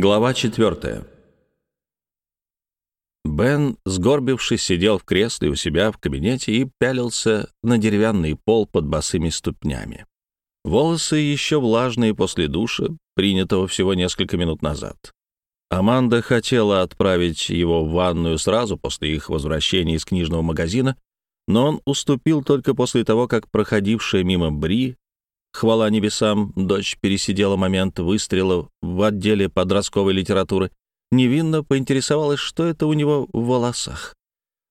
Глава четвертая. Бен, сгорбившись, сидел в кресле у себя в кабинете и пялился на деревянный пол под босыми ступнями. Волосы еще влажные после душа, принятого всего несколько минут назад. Аманда хотела отправить его в ванную сразу после их возвращения из книжного магазина, но он уступил только после того, как проходившая мимо Бри, хвала небесам, дочь пересидела момент выстрела в отделе подростковой литературы, невинно поинтересовалась, что это у него в волосах.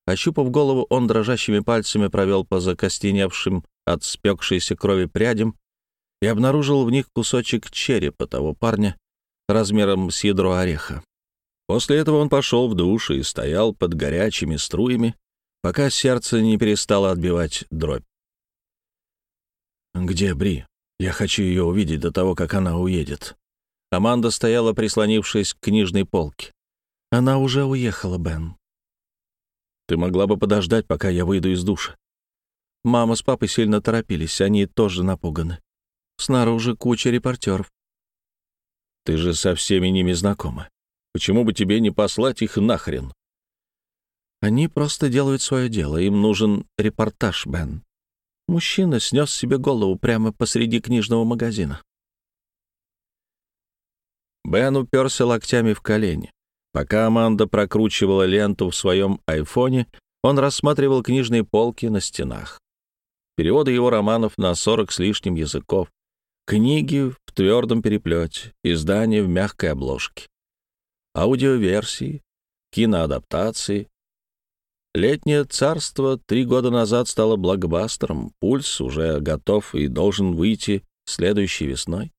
Ощупав голову, он дрожащими пальцами провел по закостеневшим от спекшейся крови прядям и обнаружил в них кусочек черепа того парня, размером с ядро ореха. После этого он пошел в душ и стоял под горячими струями, пока сердце не перестало отбивать дробь. «Где Бри? Я хочу ее увидеть до того, как она уедет». Аманда стояла, прислонившись к книжной полке. «Она уже уехала, Бен». «Ты могла бы подождать, пока я выйду из душа». Мама с папой сильно торопились, они тоже напуганы. Снаружи куча репортеров. Ты же со всеми ними знакома. Почему бы тебе не послать их нахрен? Они просто делают свое дело. Им нужен репортаж, Бен. Мужчина снес себе голову прямо посреди книжного магазина. Бен уперся локтями в колени. Пока Аманда прокручивала ленту в своем айфоне, он рассматривал книжные полки на стенах. Переводы его романов на сорок с лишним языков. Книги в твердом переплете, издания в мягкой обложке. Аудиоверсии, киноадаптации. «Летнее царство» три года назад стало блокбастером, «Пульс» уже готов и должен выйти следующей весной.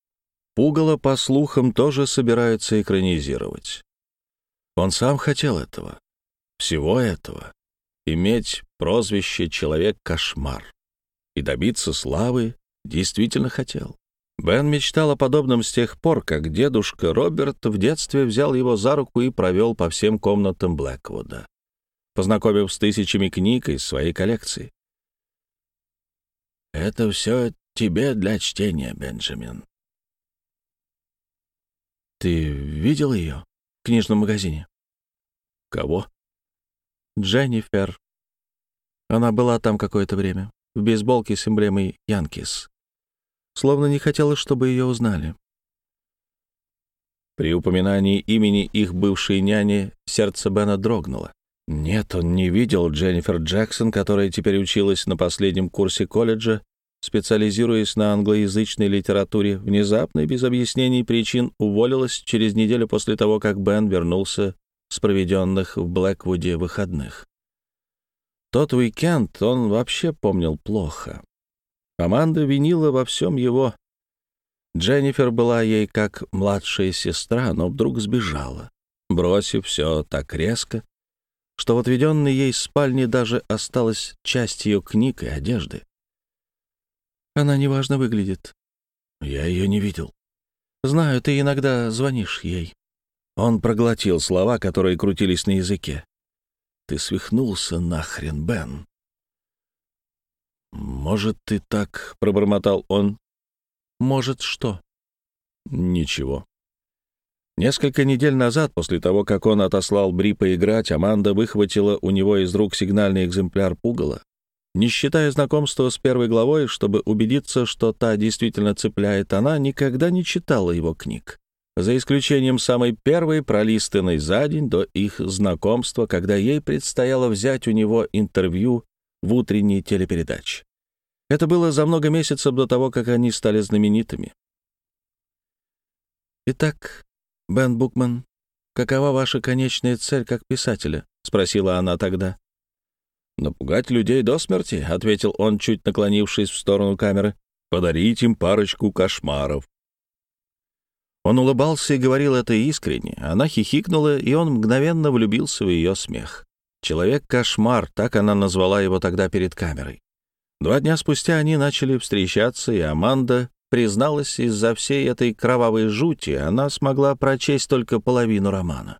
«Пугало», по слухам, тоже собираются экранизировать. Он сам хотел этого, всего этого, иметь прозвище «Человек-кошмар» и добиться славы действительно хотел. Бен мечтал о подобном с тех пор, как дедушка Роберт в детстве взял его за руку и провел по всем комнатам Блэквуда, познакомив с тысячами книг из своей коллекции. «Это все тебе для чтения, Бенджамин». «Ты видел ее в книжном магазине?» «Кого?» «Дженнифер. Она была там какое-то время, в бейсболке с эмблемой «Янкис» словно не хотела, чтобы ее узнали. При упоминании имени их бывшей няни сердце Бена дрогнуло. Нет, он не видел Дженнифер Джексон, которая теперь училась на последнем курсе колледжа, специализируясь на англоязычной литературе, внезапно и без объяснений причин уволилась через неделю после того, как Бен вернулся с проведенных в Блэквуде выходных. Тот уикенд он вообще помнил плохо. Аманда винила во всем его. Дженнифер была ей как младшая сестра, но вдруг сбежала, бросив все так резко, что в отведенной ей спальне даже осталась часть ее книг и одежды. Она неважно выглядит. Я ее не видел. Знаю, ты иногда звонишь ей. Он проглотил слова, которые крутились на языке. Ты свихнулся нахрен, Бен. «Может, ты так...» — пробормотал он. «Может, что?» «Ничего». Несколько недель назад, после того, как он отослал Бри поиграть, Аманда выхватила у него из рук сигнальный экземпляр пугала. Не считая знакомства с первой главой, чтобы убедиться, что та действительно цепляет, она никогда не читала его книг. За исключением самой первой, пролистанной за день до их знакомства, когда ей предстояло взять у него интервью в утренней телепередаче. Это было за много месяцев до того, как они стали знаменитыми. «Итак, Бен Букман, какова ваша конечная цель как писателя?» — спросила она тогда. «Напугать людей до смерти», — ответил он, чуть наклонившись в сторону камеры. «Подарить им парочку кошмаров». Он улыбался и говорил это искренне. Она хихикнула, и он мгновенно влюбился в ее смех. «Человек-кошмар», так она назвала его тогда перед камерой. Два дня спустя они начали встречаться, и Аманда призналась, из-за всей этой кровавой жути она смогла прочесть только половину романа.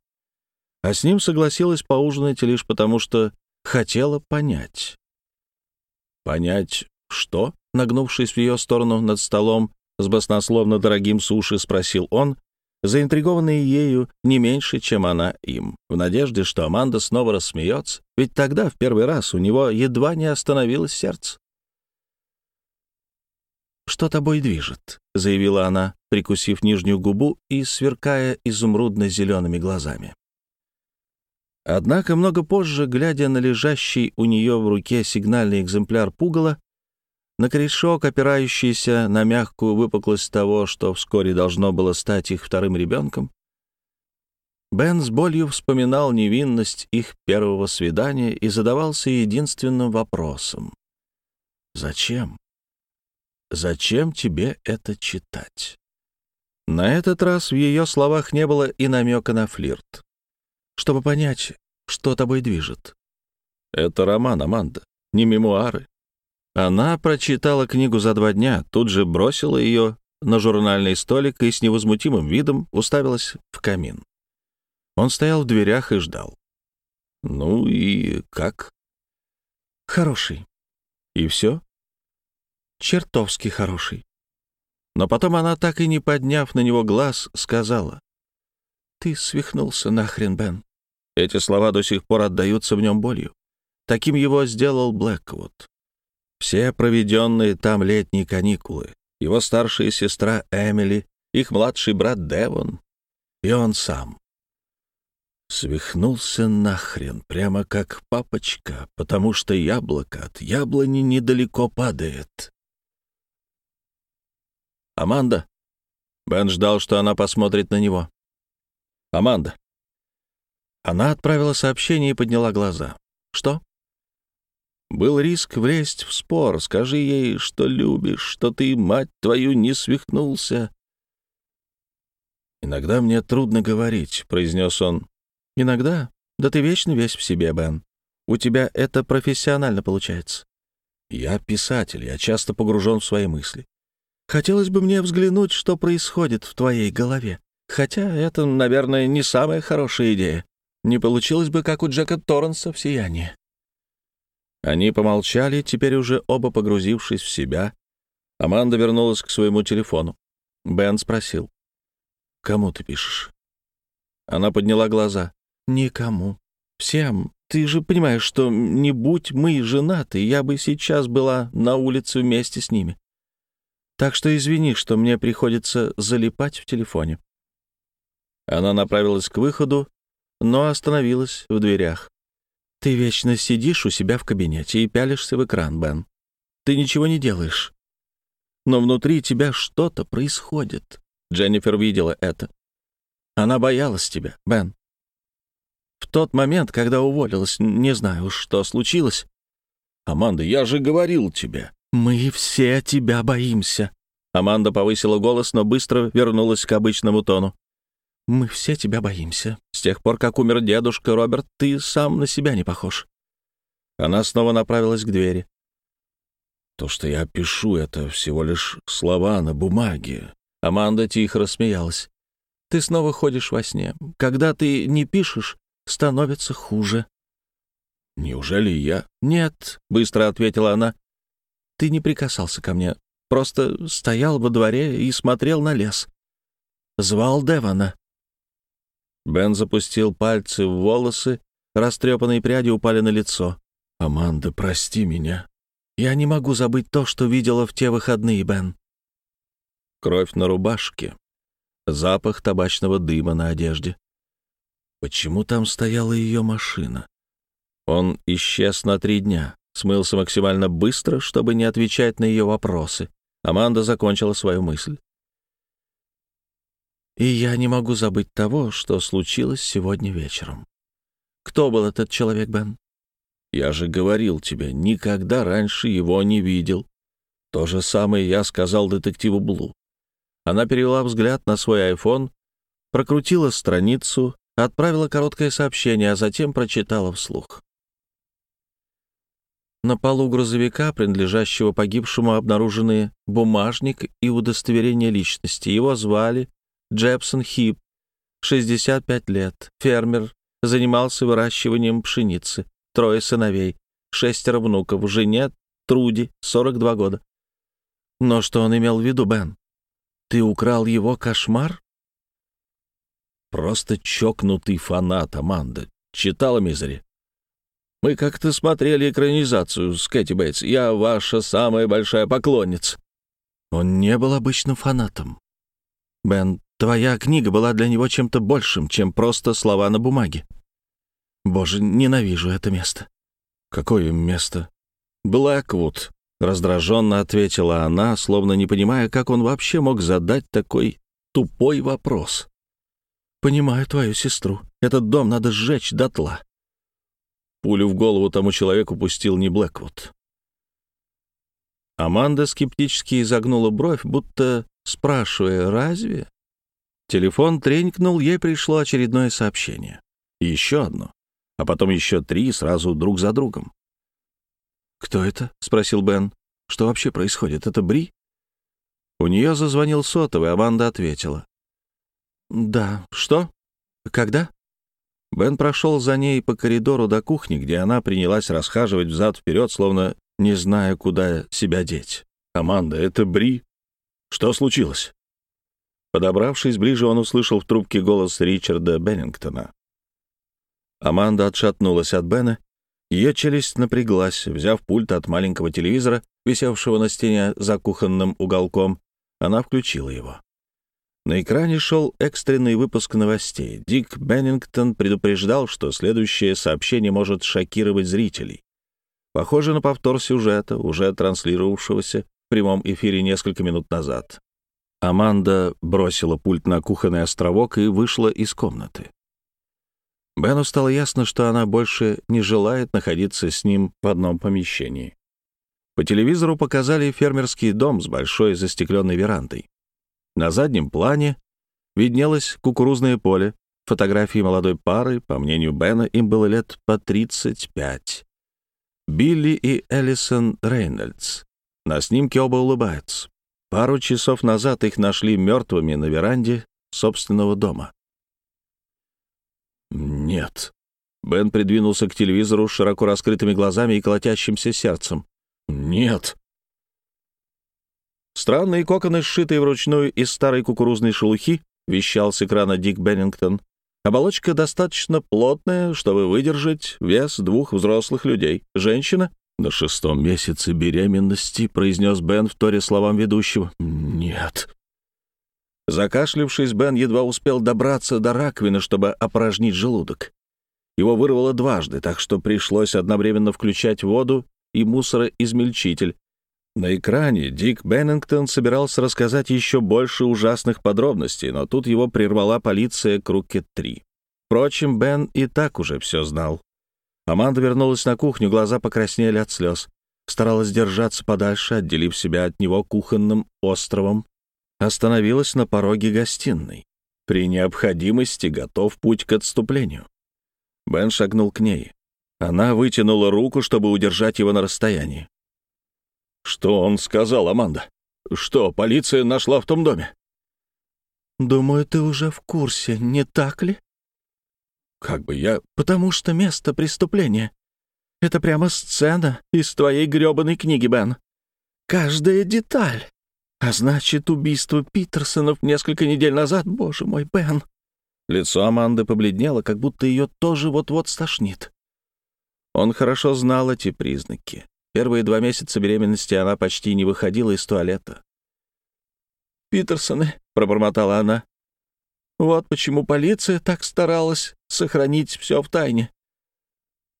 А с ним согласилась поужинать лишь потому, что хотела понять. «Понять что?» — нагнувшись в ее сторону над столом, с баснословно дорогим суши спросил он, заинтригованные ею не меньше, чем она им, в надежде, что Аманда снова рассмеется, ведь тогда, в первый раз, у него едва не остановилось сердце. «Что тобой движет?» — заявила она, прикусив нижнюю губу и сверкая изумрудно-зелеными глазами. Однако много позже, глядя на лежащий у нее в руке сигнальный экземпляр пугала, на корешок, опирающийся на мягкую выпуклость того, что вскоре должно было стать их вторым ребенком, Бен с болью вспоминал невинность их первого свидания и задавался единственным вопросом. «Зачем? Зачем тебе это читать?» На этот раз в ее словах не было и намека на флирт. Чтобы понять, что тобой движет. Это роман, Аманда, не мемуары. Она прочитала книгу за два дня, тут же бросила ее на журнальный столик и с невозмутимым видом уставилась в камин. Он стоял в дверях и ждал. «Ну и как?» «Хороший». «И все?» «Чертовски хороший». Но потом она, так и не подняв на него глаз, сказала. «Ты свихнулся нахрен, Бен». Эти слова до сих пор отдаются в нем болью. Таким его сделал Блэквуд. Все проведенные там летние каникулы, его старшая сестра Эмили, их младший брат Девон и он сам. Свихнулся нахрен, прямо как папочка, потому что яблоко от яблони недалеко падает. «Аманда!» Бен ждал, что она посмотрит на него. «Аманда!» Она отправила сообщение и подняла глаза. «Что?» Был риск влезть в спор. Скажи ей, что любишь, что ты, мать твою, не свихнулся. «Иногда мне трудно говорить», — произнес он. «Иногда? Да ты вечно весь в себе, Бен. У тебя это профессионально получается». «Я писатель, я часто погружен в свои мысли. Хотелось бы мне взглянуть, что происходит в твоей голове. Хотя это, наверное, не самая хорошая идея. Не получилось бы, как у Джека Торренса в «Сиянии». Они помолчали, теперь уже оба погрузившись в себя. Аманда вернулась к своему телефону. Бен спросил. «Кому ты пишешь?» Она подняла глаза. «Никому. Всем. Ты же понимаешь, что не будь мы женаты, я бы сейчас была на улице вместе с ними. Так что извини, что мне приходится залипать в телефоне». Она направилась к выходу, но остановилась в дверях. Ты вечно сидишь у себя в кабинете и пялишься в экран, Бен. Ты ничего не делаешь. Но внутри тебя что-то происходит. Дженнифер видела это. Она боялась тебя, Бен. В тот момент, когда уволилась, не знаю, что случилось. Аманда, я же говорил тебе. Мы все тебя боимся. Аманда повысила голос, но быстро вернулась к обычному тону. Мы все тебя боимся. С тех пор, как умер дедушка Роберт, ты сам на себя не похож». Она снова направилась к двери. «То, что я пишу, это всего лишь слова на бумаге». Аманда тихо рассмеялась. «Ты снова ходишь во сне. Когда ты не пишешь, становится хуже». «Неужели я?» «Нет», — быстро ответила она. «Ты не прикасался ко мне. Просто стоял во дворе и смотрел на лес. Звал Девана. Бен запустил пальцы в волосы, растрепанные пряди упали на лицо. «Аманда, прости меня. Я не могу забыть то, что видела в те выходные, Бен». Кровь на рубашке, запах табачного дыма на одежде. Почему там стояла ее машина? Он исчез на три дня, смылся максимально быстро, чтобы не отвечать на ее вопросы. Аманда закончила свою мысль. И я не могу забыть того, что случилось сегодня вечером. Кто был этот человек, Бен? Я же говорил тебе, никогда раньше его не видел. То же самое я сказал детективу Блу. Она перевела взгляд на свой айфон, прокрутила страницу, отправила короткое сообщение, а затем прочитала вслух. На полу грузовика, принадлежащего погибшему, обнаружены бумажник и удостоверение личности. Его звали Джепсон Хип, 65 лет, фермер, занимался выращиванием пшеницы, трое сыновей, шестеро внуков, жене Труди, 42 года. Но что он имел в виду, Бен? Ты украл его кошмар? просто чокнутый фанат Аманда. Читала Мизери? Мы как-то смотрели экранизацию с Кэти Бейтс. Я ваша самая большая поклонница». Он не был обычным фанатом. «Бен, твоя книга была для него чем-то большим, чем просто слова на бумаге. Боже, ненавижу это место». «Какое место?» «Блэквуд», — раздраженно ответила она, словно не понимая, как он вообще мог задать такой тупой вопрос. «Понимаю твою сестру. Этот дом надо сжечь дотла. Пулю в голову тому человеку пустил не Блэквуд. Аманда скептически изогнула бровь, будто спрашивая «разве?». Телефон тренькнул, ей пришло очередное сообщение. Еще одно. А потом еще три сразу друг за другом. «Кто это?» — спросил Бен. «Что вообще происходит? Это Бри?» У нее зазвонил сотовый, Аманда ответила. «Да. Что? Когда?» Бен прошел за ней по коридору до кухни, где она принялась расхаживать взад-вперед, словно не зная, куда себя деть. «Аманда, это Бри. Что случилось?» Подобравшись ближе, он услышал в трубке голос Ричарда Беннингтона. Аманда отшатнулась от Бена. Ее челюсть напряглась, взяв пульт от маленького телевизора, висевшего на стене за кухонным уголком. Она включила его. На экране шел экстренный выпуск новостей. Дик Беннингтон предупреждал, что следующее сообщение может шокировать зрителей. Похоже на повтор сюжета, уже транслировавшегося в прямом эфире несколько минут назад. Аманда бросила пульт на кухонный островок и вышла из комнаты. Бену стало ясно, что она больше не желает находиться с ним в одном помещении. По телевизору показали фермерский дом с большой застекленной верандой. На заднем плане виднелось кукурузное поле, фотографии молодой пары, по мнению Бена, им было лет по 35. Билли и Элисон Рейнольдс. На снимке оба улыбаются. Пару часов назад их нашли мертвыми на веранде собственного дома. «Нет». Бен придвинулся к телевизору с широко раскрытыми глазами и колотящимся сердцем. «Нет». Странные коконы, сшитые вручную из старой кукурузной шелухи, вещал с экрана Дик Беннингтон. Оболочка достаточно плотная, чтобы выдержать вес двух взрослых людей. Женщина на шестом месяце беременности, произнес Бен в торе словам ведущего. Нет. Закашлившись, Бен едва успел добраться до раковины, чтобы опорожнить желудок. Его вырвало дважды, так что пришлось одновременно включать воду и мусороизмельчитель, на экране Дик Беннингтон собирался рассказать еще больше ужасных подробностей, но тут его прервала полиция Крукет-3. Впрочем, Бен и так уже все знал. Аманда вернулась на кухню, глаза покраснели от слез. Старалась держаться подальше, отделив себя от него кухонным островом. Остановилась на пороге гостиной. При необходимости готов путь к отступлению. Бен шагнул к ней. Она вытянула руку, чтобы удержать его на расстоянии. «Что он сказал, Аманда? Что полиция нашла в том доме?» «Думаю, ты уже в курсе, не так ли?» «Как бы я...» «Потому что место преступления — это прямо сцена из твоей грёбаной книги, Бен. Каждая деталь. А значит, убийство Питерсонов несколько недель назад, боже мой, Бен». Лицо Аманды побледнело, как будто ее тоже вот-вот стошнит. Он хорошо знал эти признаки. Первые два месяца беременности она почти не выходила из туалета. «Питерсоны», — пробормотала она. «Вот почему полиция так старалась сохранить все в тайне».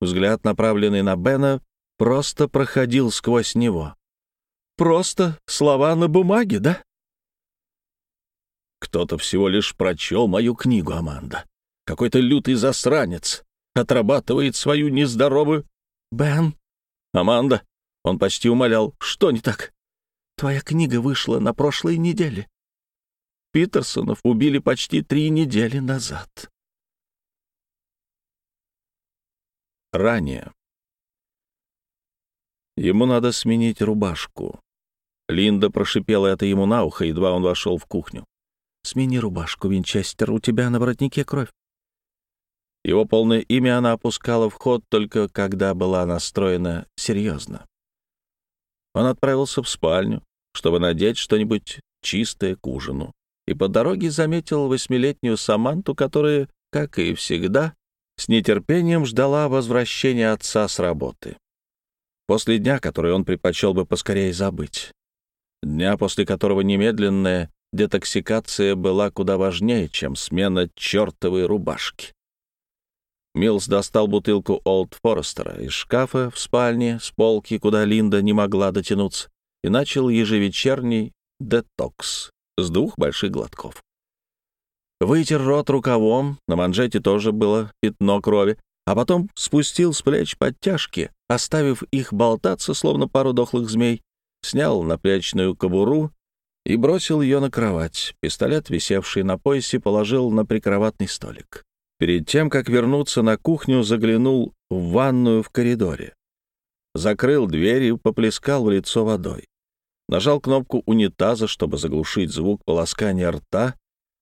Взгляд, направленный на Бена, просто проходил сквозь него. «Просто слова на бумаге, да?» «Кто-то всего лишь прочел мою книгу, Аманда. Какой-то лютый засранец отрабатывает свою нездоровую...» «Бен», «Аманда!» Он почти умолял. «Что не так?» «Твоя книга вышла на прошлой неделе. Питерсонов убили почти три недели назад». Ранее. Ему надо сменить рубашку. Линда прошипела это ему на ухо, едва он вошел в кухню. «Смени рубашку, Винчестер, у тебя на воротнике кровь». Его полное имя она опускала в ход только когда была настроена серьезно. Он отправился в спальню, чтобы надеть что-нибудь чистое к ужину. и по дороге заметил восьмилетнюю Саманту, которая, как и всегда, с нетерпением ждала возвращения отца с работы. После дня, который он предпочел бы поскорее забыть. Дня, после которого немедленная детоксикация была куда важнее, чем смена чертовой рубашки. Милс достал бутылку Олд Форестера из шкафа в спальне с полки, куда Линда не могла дотянуться, и начал ежевечерний детокс с двух больших глотков. Вытер рот рукавом, на манжете тоже было пятно крови, а потом спустил с плеч подтяжки, оставив их болтаться, словно пару дохлых змей, снял наплечную кобуру и бросил ее на кровать. Пистолет, висевший на поясе, положил на прикроватный столик. Перед тем, как вернуться на кухню, заглянул в ванную в коридоре. Закрыл дверь и поплескал в лицо водой. Нажал кнопку унитаза, чтобы заглушить звук полоскания рта,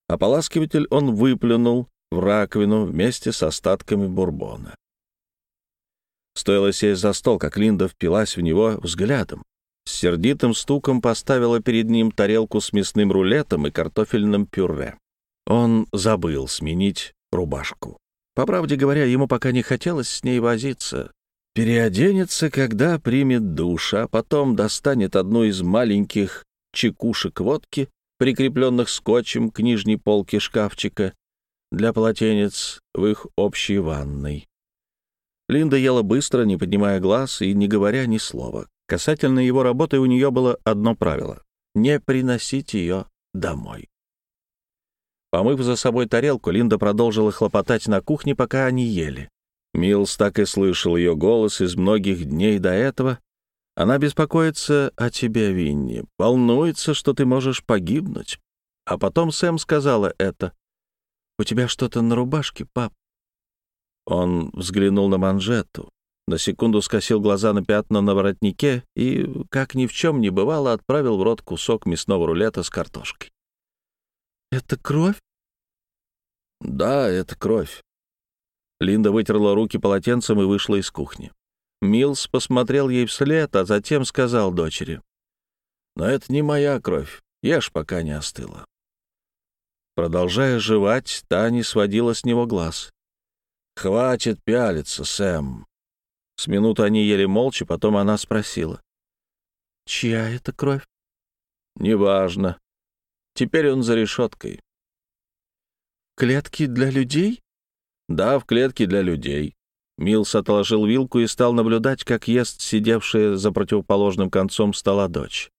Ополаскиватель он выплюнул в раковину вместе с остатками бурбона. Стоило сесть за стол, как Линда впилась в него взглядом. С сердитым стуком поставила перед ним тарелку с мясным рулетом и картофельным пюре. Он забыл сменить рубашку. По правде говоря, ему пока не хотелось с ней возиться. Переоденется, когда примет душ, а потом достанет одну из маленьких чекушек водки прикрепленных скотчем к нижней полке шкафчика для полотенец в их общей ванной. Линда ела быстро, не поднимая глаз и не говоря ни слова. Касательно его работы у нее было одно правило — не приносить ее домой. Помыв за собой тарелку, Линда продолжила хлопотать на кухне, пока они ели. Милс так и слышал ее голос из многих дней до этого, она беспокоится о тебе, Винни, волнуется, что ты можешь погибнуть. А потом Сэм сказала это. «У тебя что-то на рубашке, пап». Он взглянул на манжету, на секунду скосил глаза на пятна на воротнике и, как ни в чем не бывало, отправил в рот кусок мясного рулета с картошкой. «Это кровь?» «Да, это кровь». Линда вытерла руки полотенцем и вышла из кухни. Милс посмотрел ей вслед, а затем сказал дочери. «Но это не моя кровь. Ешь, пока не остыла». Продолжая жевать, та не сводила с него глаз. «Хватит пялиться, Сэм». С минуты они ели молча, потом она спросила. «Чья это кровь?» «Неважно. Теперь он за решеткой». «Клетки для людей?» «Да, в клетке для людей. Милс отложил вилку и стал наблюдать, как ест сидевшая за противоположным концом стола дочь.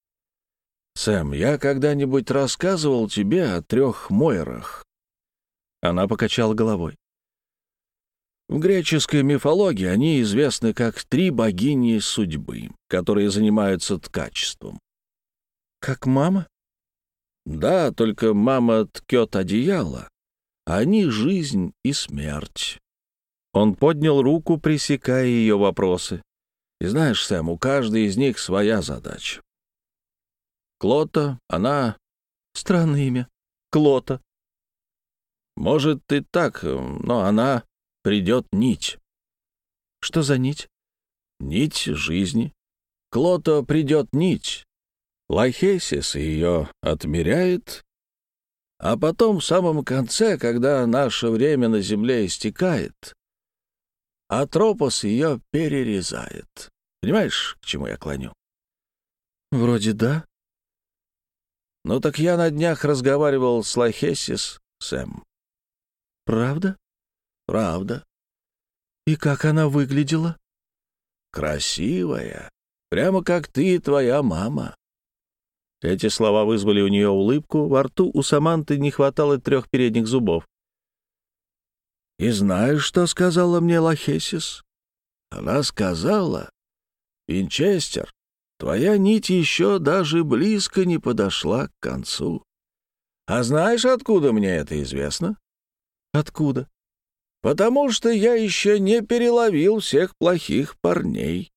«Сэм, я когда-нибудь рассказывал тебе о трех Мойрах?» Она покачала головой. В греческой мифологии они известны как три богини судьбы, которые занимаются ткачеством. «Как мама?» «Да, только мама ткет одеяло, они — жизнь и смерть. Он поднял руку, пресекая ее вопросы. И знаешь, Сэм, у каждой из них своя задача. Клота, она... Странное имя. Клота. Может, и так, но она придет нить. Что за нить? Нить жизни. Клота придет нить. Лайхесис ее отмеряет, а потом в самом конце, когда наше время на земле истекает, а Тропос ее перерезает. Понимаешь, к чему я клоню? Вроде да. Ну так я на днях разговаривал с Лахесис, Сэм. Правда? Правда. И как она выглядела? Красивая. Прямо как ты и твоя мама. Эти слова вызвали у нее улыбку. Во рту у Саманты не хватало трех передних зубов. И знаешь, что сказала мне Лахесис? Она сказала, «Винчестер, твоя нить еще даже близко не подошла к концу. А знаешь, откуда мне это известно?» «Откуда?» «Потому что я еще не переловил всех плохих парней».